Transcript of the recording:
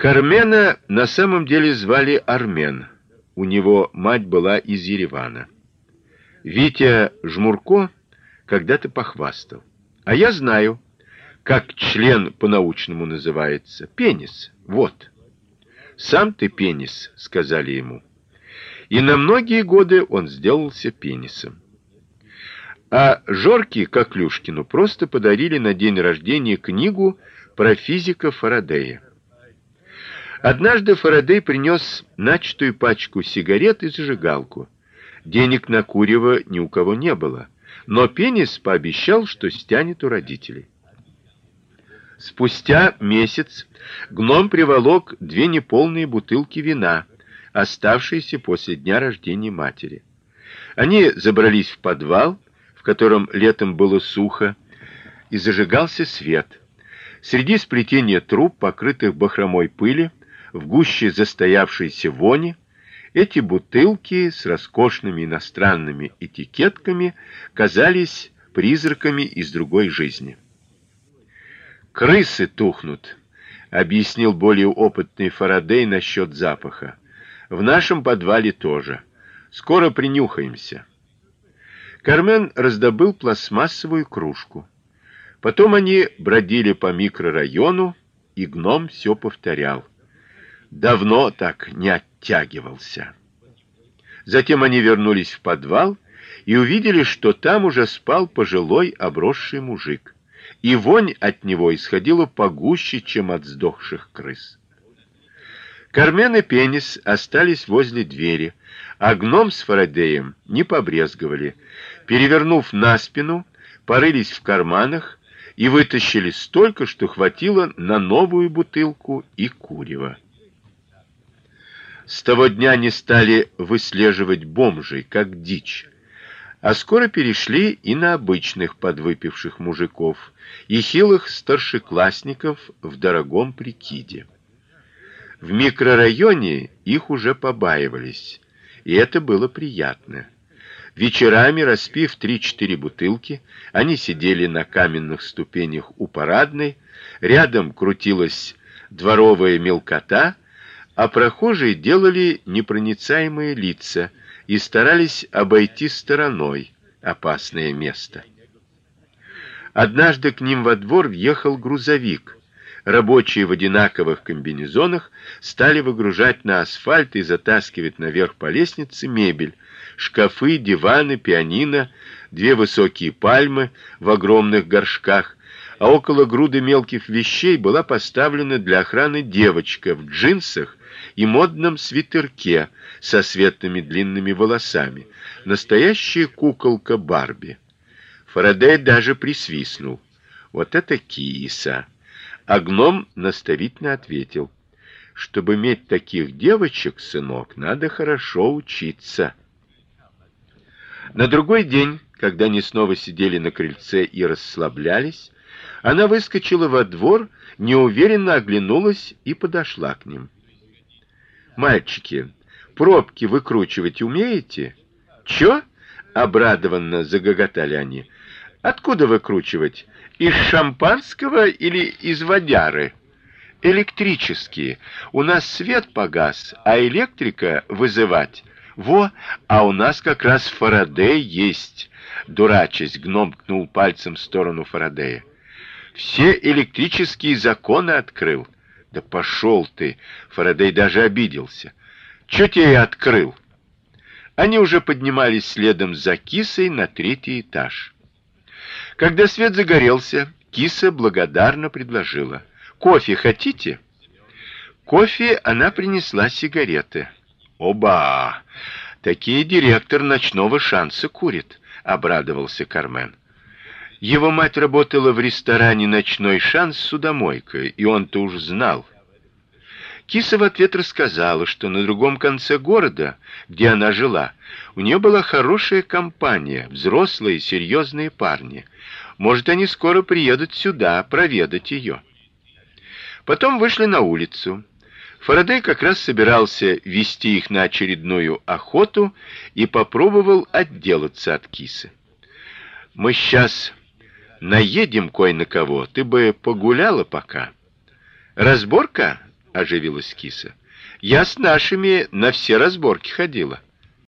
Кармена на самом деле звали Армен. У него мать была из Еревана. Витя Жмурко когда-то похвастал: "А я знаю, как член по-научному называется. Пенис. Вот. Сам ты пенис", сказали ему. И на многие годы он сделался пенисом. А Жорке Коклюшкину просто подарили на день рождения книгу про физика Фарадея. Однажды Фарадей принес начатую пачку сигарет и зажигалку. Денег на курево ни у кого не было, но Пенис пообещал, что стянет у родителей. Спустя месяц гном приволок две неполные бутылки вина, оставшиеся после дня рождения матери. Они забрались в подвал, в котором летом было сухо, и зажигался свет. Среди сплетения труб, покрытых бахромой пыли, в гуще застоявшейся вони эти бутылки с роскошными иностранными этикетками казались призраками из другой жизни. Крысы тухнут, объяснил более опытный Фарадей насчет запаха. В нашем подвале тоже. Скоро принюхаемся. Кармен раздобыл пластмассовую кружку. Потом они бродили по микрорайону, и гном все повторял. Давно так не оттягивался. Затем они вернулись в подвал и увидели, что там уже спал пожилой обросший мужик, и вонь от него исходила погуще, чем от сдохших крыс. Кармен и Пенис остались возле двери, а гном с Фарадеем не побрезговали. Перевернув на спину, порылись в карманах и вытащили столько, что хватило на новую бутылку и курева. С того дня они стали выслеживать бомжей как дичь, а скоро перешли и на обычных подвыпивших мужиков и хилых старшеклассников в дорогом прикиде. В микрорайоне их уже побаивались, и это было приятно. Вечерами, распив три-четыре бутылки, они сидели на каменных ступенях у парадной, рядом крутилась дворовая мелкота, а прохожие делали непроницаемые лица и старались обойти стороной опасное место. Однажды к ним во двор въехал грузовик. Рабочие в одинаковых комбинезонах стали выгружать на асфальт и затаскивать наверх по лестнице мебель: шкафы, диваны, пианино, две высокие пальмы в огромных горшках, а около груды мелких вещей была поставлена для охраны девочка в джинсах и модном свитерке со светлыми длинными волосами, настоящая куколка Барби. Фарадей даже присвистнул. Вот это киса. А гном наставительно ответил: чтобы иметь таких девочек, сынок, надо хорошо учиться. На другой день, когда они снова сидели на крыльце и расслаблялись, она выскочила во двор, неуверенно оглянулась и подошла к ним. Мальчики, пробки выкручивать умеете? Чё? обрадованно загоготали они. Откуда выкручивать? Из шампанского или из водяры? Электрические. У нас свет погас, а электрика вызывать. Во, а у нас как раз Фарадей есть. Дурачись, гном ткнул пальцем в сторону Фарадея. Все электрические законы открыл. Да пошел ты, Фарадей даже обиделся. Что тебе я открыл? Они уже поднимались следом за кисой на третий этаж. Когда свет загорелся, киса благодарно предложила: "Кофе хотите?" Кофе она принесла сигареты. Оба! Такие директор ночного шанса курит, обрадовался Кармен. Его мать работала в ресторане Ночной шанс судомойка, и он-то уж знал. Киса в ответ рассказала, что на другом конце города, где она жила, у нее была хорошая компания, взрослые серьезные парни. Может, они скоро приедут сюда проведать ее. Потом вышли на улицу. Фарадей как раз собирался вести их на очередную охоту и попробовал отделаться от кисы. Мы сейчас наедем кое на кого. Ты бы погуляла пока. Разборка? оживилась киса. Я с нашими на все разборки ходила.